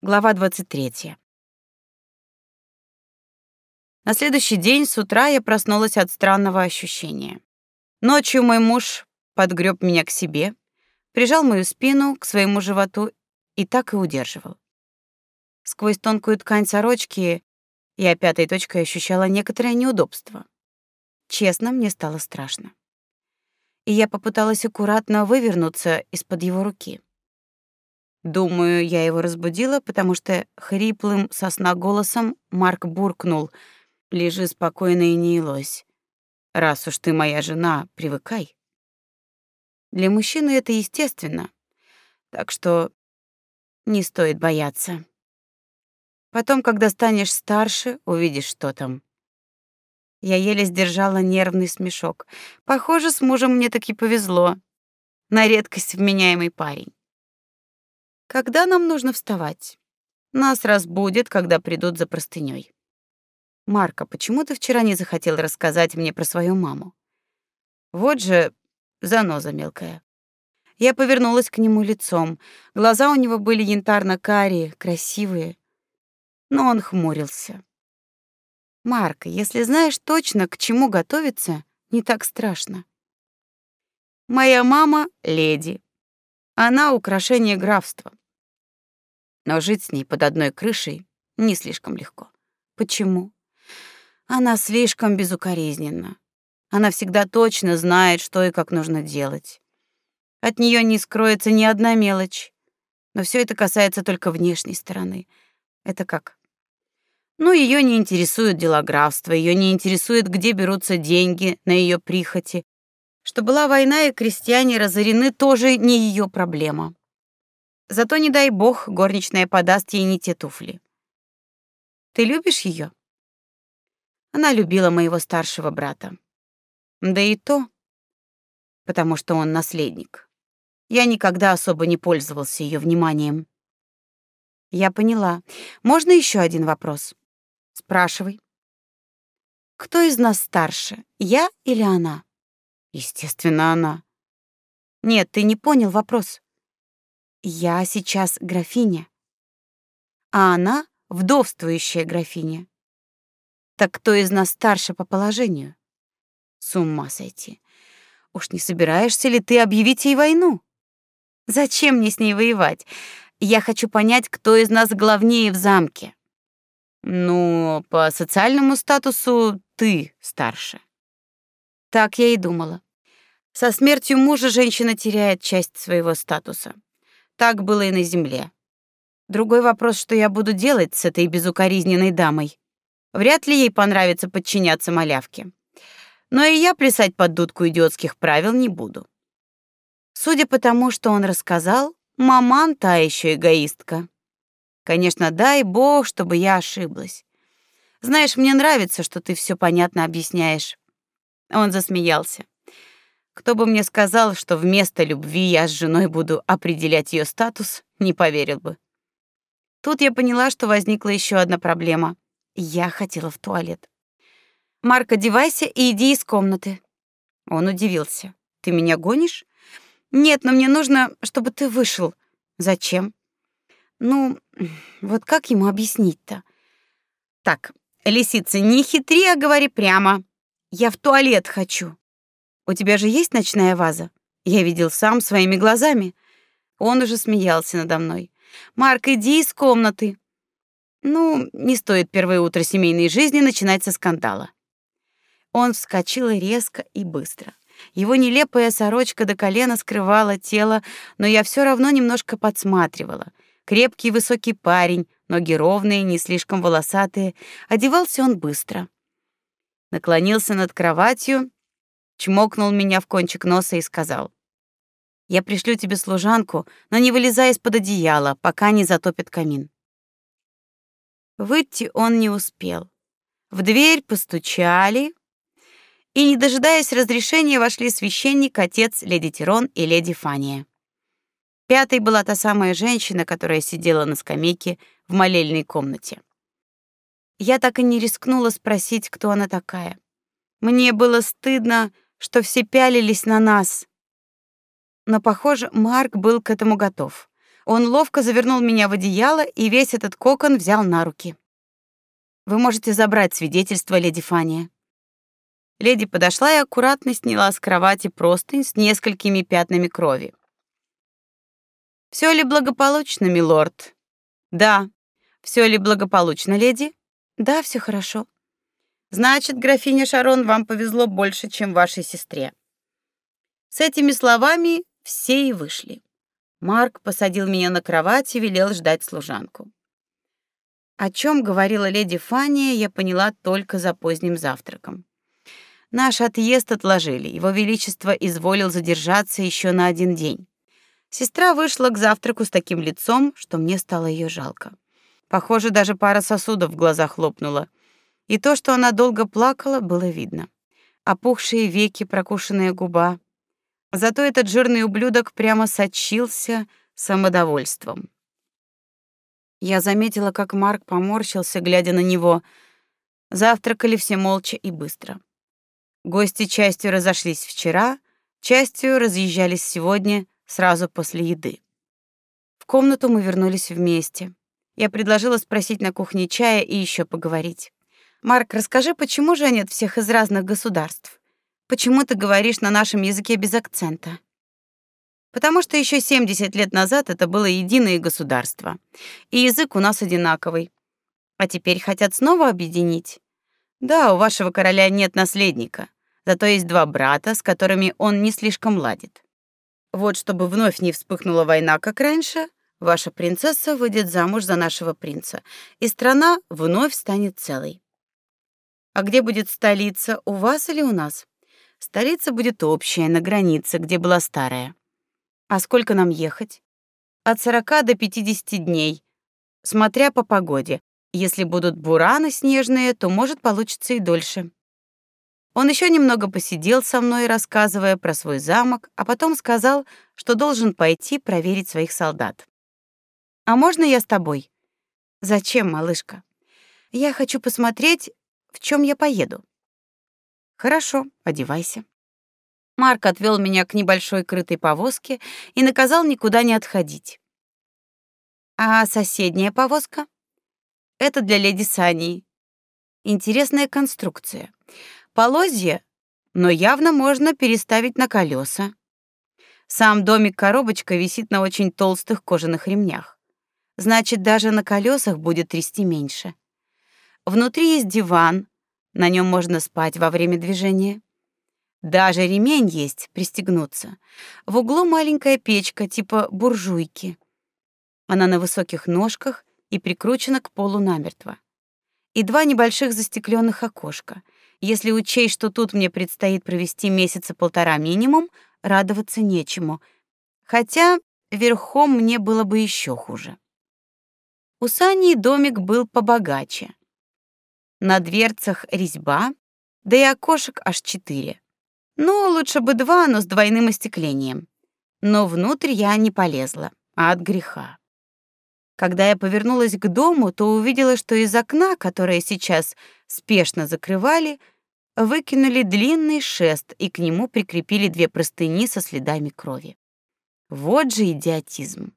Глава 23. На следующий день с утра я проснулась от странного ощущения. Ночью мой муж подгреб меня к себе, прижал мою спину к своему животу и так и удерживал. Сквозь тонкую ткань сорочки я пятой точкой ощущала некоторое неудобство. Честно, мне стало страшно. И я попыталась аккуратно вывернуться из-под его руки. Думаю, я его разбудила, потому что хриплым сосна голосом Марк буркнул: "Лежи спокойно и не илось. Раз уж ты моя жена, привыкай". Для мужчины это естественно. Так что не стоит бояться. Потом, когда станешь старше, увидишь, что там. Я еле сдержала нервный смешок. Похоже, с мужем мне таки повезло. На редкость вменяемый парень. Когда нам нужно вставать? Нас разбудят, когда придут за простыней. Марка, почему ты вчера не захотел рассказать мне про свою маму? Вот же заноза мелкая. Я повернулась к нему лицом. Глаза у него были янтарно-карие, красивые, но он хмурился. Марка, если знаешь точно, к чему готовиться, не так страшно. Моя мама леди. Она украшение графства но жить с ней под одной крышей не слишком легко. Почему? Она слишком безукоризненна. Она всегда точно знает, что и как нужно делать. От нее не скроется ни одна мелочь. Но все это касается только внешней стороны. Это как? Ну, ее не интересуют дела графства, ее не интересует, где берутся деньги на ее прихоти. Что была война и крестьяне разорены, тоже не ее проблема. Зато не дай бог горничная подаст ей не те туфли. Ты любишь ее? Она любила моего старшего брата. Да и то, потому что он наследник. Я никогда особо не пользовался ее вниманием. Я поняла. Можно еще один вопрос? Спрашивай. Кто из нас старше, я или она? Естественно, она. Нет, ты не понял вопрос. Я сейчас графиня, а она вдовствующая графиня. Так кто из нас старше по положению? С ума сойти. Уж не собираешься ли ты объявить ей войну? Зачем мне с ней воевать? Я хочу понять, кто из нас главнее в замке. Ну, по социальному статусу ты старше. Так я и думала. Со смертью мужа женщина теряет часть своего статуса. Так было и на земле. Другой вопрос, что я буду делать с этой безукоризненной дамой. Вряд ли ей понравится подчиняться малявке. Но и я плясать под дудку идиотских правил не буду. Судя по тому, что он рассказал, маман та еще эгоистка. Конечно, дай бог, чтобы я ошиблась. Знаешь, мне нравится, что ты все понятно объясняешь. Он засмеялся. Кто бы мне сказал, что вместо любви я с женой буду определять ее статус, не поверил бы. Тут я поняла, что возникла еще одна проблема. Я хотела в туалет. Марк, одевайся и иди из комнаты. Он удивился. Ты меня гонишь? Нет, но мне нужно, чтобы ты вышел. Зачем? Ну, вот как ему объяснить-то? Так, лисица, не хитри, а говори прямо. Я в туалет хочу. У тебя же есть ночная ваза? Я видел сам своими глазами. Он уже смеялся надо мной. Марк, иди из комнаты. Ну, не стоит первое утро семейной жизни начинать со скандала. Он вскочил резко и быстро. Его нелепая сорочка до колена скрывала тело, но я все равно немножко подсматривала. Крепкий высокий парень, ноги ровные, не слишком волосатые. Одевался он быстро. Наклонился над кроватью чмокнул меня в кончик носа и сказал: "Я пришлю тебе служанку, но не вылезай из-под одеяла, пока не затопит камин". Выйти он не успел. В дверь постучали, и, не дожидаясь разрешения, вошли священник, отец леди Тирон и леди Фания. Пятой была та самая женщина, которая сидела на скамейке в молельной комнате. Я так и не рискнула спросить, кто она такая. Мне было стыдно, что все пялились на нас. Но, похоже, Марк был к этому готов. Он ловко завернул меня в одеяло и весь этот кокон взял на руки. Вы можете забрать свидетельство, леди Фания. Леди подошла и аккуратно сняла с кровати простынь с несколькими пятнами крови. Все ли благополучно, милорд? Да. Все ли благополучно, леди? Да, все хорошо. Значит, графиня Шарон, вам повезло больше, чем вашей сестре. С этими словами все и вышли. Марк посадил меня на кровать и велел ждать служанку. О чем говорила леди Фания, я поняла только за поздним завтраком. Наш отъезд отложили. Его величество изволил задержаться еще на один день. Сестра вышла к завтраку с таким лицом, что мне стало ее жалко. Похоже, даже пара сосудов в глазах лопнула. И то, что она долго плакала, было видно. Опухшие веки, прокушенная губа. Зато этот жирный ублюдок прямо сочился самодовольством. Я заметила, как Марк поморщился, глядя на него. Завтракали все молча и быстро. Гости частью разошлись вчера, частью разъезжались сегодня, сразу после еды. В комнату мы вернулись вместе. Я предложила спросить на кухне чая и еще поговорить. Марк, расскажи, почему женят всех из разных государств? Почему ты говоришь на нашем языке без акцента? Потому что еще 70 лет назад это было единое государство, и язык у нас одинаковый. А теперь хотят снова объединить. Да, у вашего короля нет наследника. Зато есть два брата, с которыми он не слишком ладит. Вот чтобы вновь не вспыхнула война, как раньше, ваша принцесса выйдет замуж за нашего принца, и страна вновь станет целой. А где будет столица, у вас или у нас? Столица будет общая, на границе, где была старая. А сколько нам ехать? От 40 до 50 дней, смотря по погоде. Если будут бураны снежные, то может получиться и дольше. Он еще немного посидел со мной, рассказывая про свой замок, а потом сказал, что должен пойти проверить своих солдат. А можно я с тобой? Зачем, малышка? Я хочу посмотреть, в чем я поеду. Хорошо, одевайся. Марк отвел меня к небольшой крытой повозке и наказал никуда не отходить. А соседняя повозка? Это для леди Сани. Интересная конструкция. Полозья, но явно можно переставить на колеса. Сам домик-коробочка висит на очень толстых кожаных ремнях. Значит, даже на колесах будет трясти меньше. Внутри есть диван, на нем можно спать во время движения. Даже ремень есть, пристегнуться. В углу маленькая печка типа буржуйки. Она на высоких ножках и прикручена к полу намертво. И два небольших застекленных окошка — если учесть, что тут мне предстоит провести месяца полтора минимум, радоваться нечему. Хотя верхом мне было бы еще хуже. У Сани домик был побогаче. На дверцах резьба, да и окошек аж четыре. Ну, лучше бы два, но с двойным остеклением. Но внутрь я не полезла, а от греха. Когда я повернулась к дому, то увидела, что из окна, которое сейчас спешно закрывали, выкинули длинный шест и к нему прикрепили две простыни со следами крови. Вот же идиотизм.